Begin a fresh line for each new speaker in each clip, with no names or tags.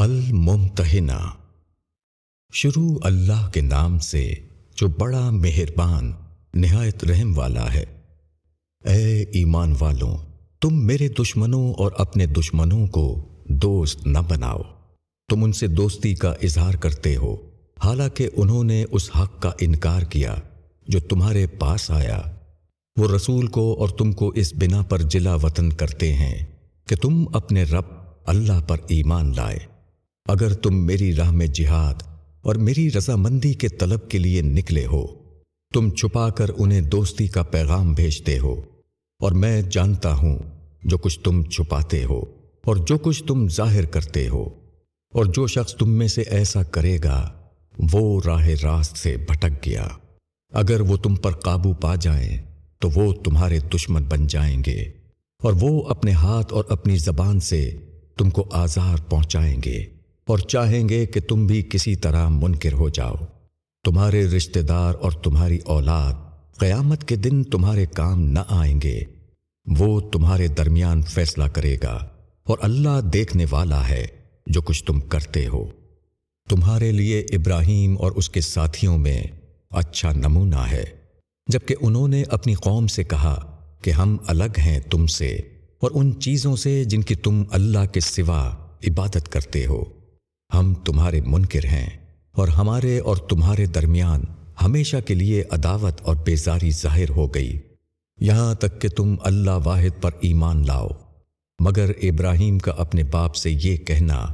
الممتحنہ۔ شروع اللہ کے نام سے جو بڑا مہربان، نہایت رحم والا ہے۔ اے ایمان والوں، تم میرے دشمنوں اور اپنے دشمنوں کو دوست نہ بناؤ۔ تم ان سے دوستی کا اظہار کرتے ہو۔ حالانکہ انہوں نے اس حق کا انکار کیا جو تمہارے پاس آیا۔ وہ رسول کو اور تم کو اس بنا پر جلا وطن کرتے ہیں کہ تم اپنے رب اللہ پر ایمان لائے۔ اگر تم میری راہ میں جہاد اور میری رضامندی کے طلب کے لیے نکلے ہو، تم چھپا کر انہیں دوستی کا پیغام بھیجتے ہو۔ اور میں جانتا ہوں جو کچھ تم چھپاتے ہو اور جو کچھ تم ظاہر کرتے ہو۔ اور جو شخص تم میں سے ایسا کرے گا، وہ راہ راست سے بھٹک گیا۔ اگر وہ تم پر قابو پا جائیں، تو وہ تمہارے دشمن بن جائیں گے۔ اور وہ اپنے ہاتھ اور اپنی زبان سے تم کو آزار پہنچائیں گے۔ اور چاہیں گے کہ تم بھی کسی طرح منکر ہو جاؤ۔ تمہارے رشتہ دار اور تمہاری اولاد قیامت کے دن تمہارے کام نہ آئیں گے۔ وہ تمہارے درمیان فیصلہ کرے گا اور اللہ دیکھنے والا ہے جو کچھ تم کرتے ہو۔ تمہارے لیے ابراہیم اور اس کے ساتھیوں میں اچھا نمونہ ہے۔ جبکہ انہوں نے اپنی قوم سے کہا کہ ہم الگ ہیں تم سے اور ان چیزوں سے جن کی تم اللہ کے سوا عبادت کرتے ہو۔ ہم تمہارے منکر ہیں اور ہمارے اور تمہارے درمیان ہمیشہ کے لیے عداوت اور بیزاری ظاہر ہو گئی۔ یہاں تک کہ تم اللہ واحد پر ایمان لاؤ۔ مگر ابراہیم کا اپنے باپ سے یہ کہنا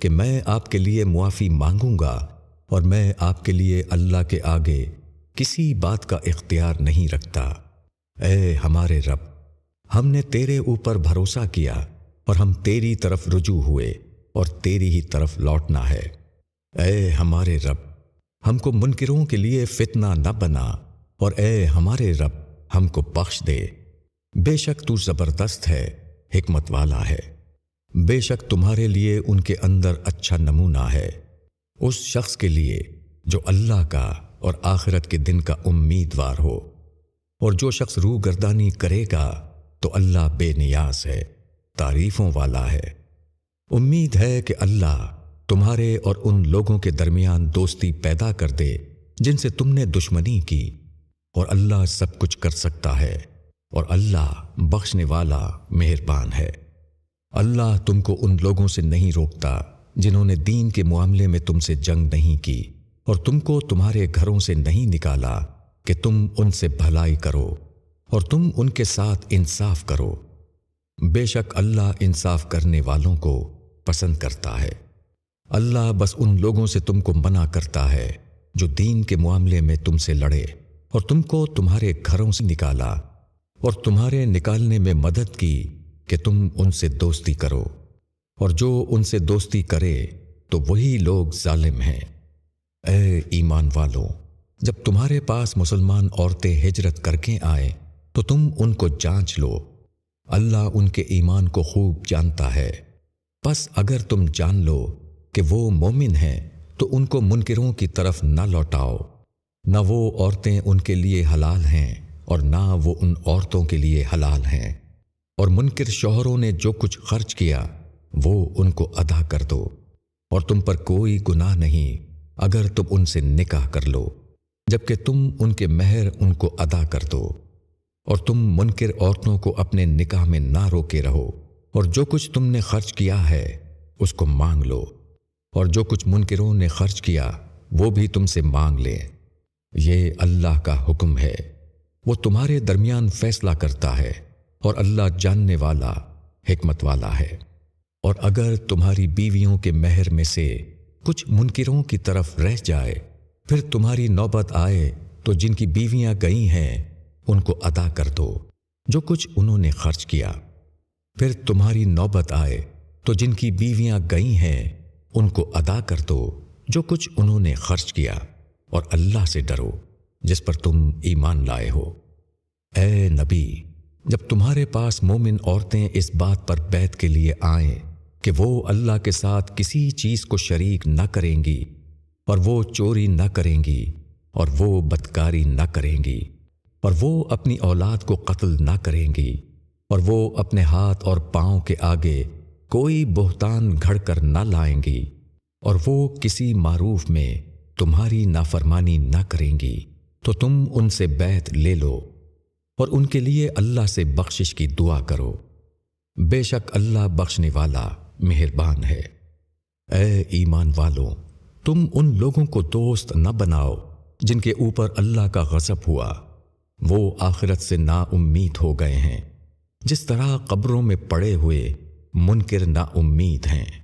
کہ میں آپ کے لیے معافی مانگوں گا اور میں آپ کے لیے اللہ کے آگے کسی بات کا اختیار نہیں رکھتا۔ اے ہمارے رب، ہم نے تیرے اوپر بھروسہ کیا اور ہم تیری طرف رجوع ہوئے۔ اور تیری ہی طرف لوٹنا ہے۔ اے ہمارے رب، ہم کو منکروں کے لیے فتنہ نہ بنا اور اے ہمارے رب، ہم کو بخش دے۔ بے شک تو زبردست ہے، حکمت والا ہے۔ بے شک تمہارے لیے ان کے اندر اچھا نمونہ ہے۔ اس شخص کے لیے جو اللہ کا اور آخرت کے دن کا امیدوار ہو۔ اور جو شخص روح گردانی کرے گا تو اللہ بے نیاز ہے، تعریفوں والا ہے۔ امید ہے کہ اللہ تمہارے اور ان لوگوں کے درمیان دوستی پیدا کر دے جن سے تم نے دشمنی کی۔ اور اللہ سب کچھ کر سکتا ہے اور اللہ بخشنے والا مہربان ہے۔ اللہ تم کو ان لوگوں سے نہیں روکتا جنہوں نے دین کے معاملے میں تم سے جنگ نہیں کی اور تم کو تمہارے گھروں سے نہیں نکالا کہ تم ان سے بھلائی کرو اور تم ان کے ساتھ انصاف کرو۔ بے شک اللہ انصاف کرنے والوں کو پسند کرتا ہے۔ اللہ بس ان لوگوں سے تم کو منع کرتا ہے جو دین کے معاملے میں تم سے لڑے اور تم کو تمہارے گھروں سے نکالا اور تمہارے نکالنے میں مدد کی کہ تم ان سے دوستی کرو۔ اور جو ان سے دوستی کرے تو وہی لوگ ظالم ہیں۔ اے ایمان والوں، جب تمہارے پاس مسلمان عورتیں ہجرت کر کے آئیں تو تم ان کو جانچ لو۔ اللہ ان کے ایمان کو خوب جانتا ہے۔ بس اگر تم جان لو کہ وہ مومن ہیں، تو ان کو منکروں کی طرف نہ لوٹاؤ۔ نہ وہ عورتیں ان کے لیے حلال ہیں اور نہ وہ ان عورتوں کے لیے حلال ہیں۔ اور منکر شوہروں نے جو کچھ خرچ کیا، وہ ان کو ادا کر دو۔ اور تم پر کوئی گناہ نہیں، اگر تم ان سے نکاح کر لو، جبکہ تم ان کے مہر ان کو ادا کر دو۔ اور تم منکر عورتوں کو اپنے نکاح میں نہ روکے رہو۔ اور جو کچھ تم نے خرچ کیا ہے، اس کو مانگ لو۔ اور جو کچھ منکروں نے خرچ کیا، وہ بھی تم سے مانگ لیں۔ یہ اللہ کا حکم ہے۔ وہ تمہارے درمیان فیصلہ کرتا ہے۔ اور اللہ جاننے والا، حکمت والا ہے۔ اور اگر تمہاری بیویوں کے مہر میں سے کچھ منکروں کی طرف رہ جائے، پھر تمہاری نوبت آئے تو جن کی بیویاں گئی ہیں ان کو ادا کر دو، جو کچھ انہوں نے خرچ کیا۔ پھر تمہاری نوبت آئے، تو جن کی بیویاں گئی ہیں، ان کو ادا کر دو، جو کچھ انہوں نے خرچ کیا۔ اور اللہ سے ڈرو، جس پر تم ایمان لائے ہو۔ اے نبی، جب تمہارے پاس مومن عورتیں اس بات پر بیت کے لیے آئیں کہ وہ اللہ کے ساتھ کسی چیز کو شریک نہ کریں گی، اور وہ چوری نہ کریں گی، اور وہ بدکاری نہ کریں گی۔ اور وہ اپنی اولاد کو قتل نہ کریں گی، اور وہ اپنے ہاتھ اور پاؤں کے آگے کوئی بہتان گھڑ کر نہ لائیں گی، اور وہ کسی معروف میں تمہاری نافرمانی نہ کریں گی۔ تو تم ان سے بیت لے لو، اور ان کے لیے اللہ سے بخشش کی دعا کرو۔ بے شک اللہ بخشنے والا مہربان ہے۔ اے ایمان والوں تم ان لوگوں کو دوست نہ بناؤ جن کے اوپر اللہ کا غضب ہوا۔ وہ آخرت سے نا امید ہو گئے ہیں۔ جس طرح قبروں میں پڑے ہوئے منکر نا امید ہیں۔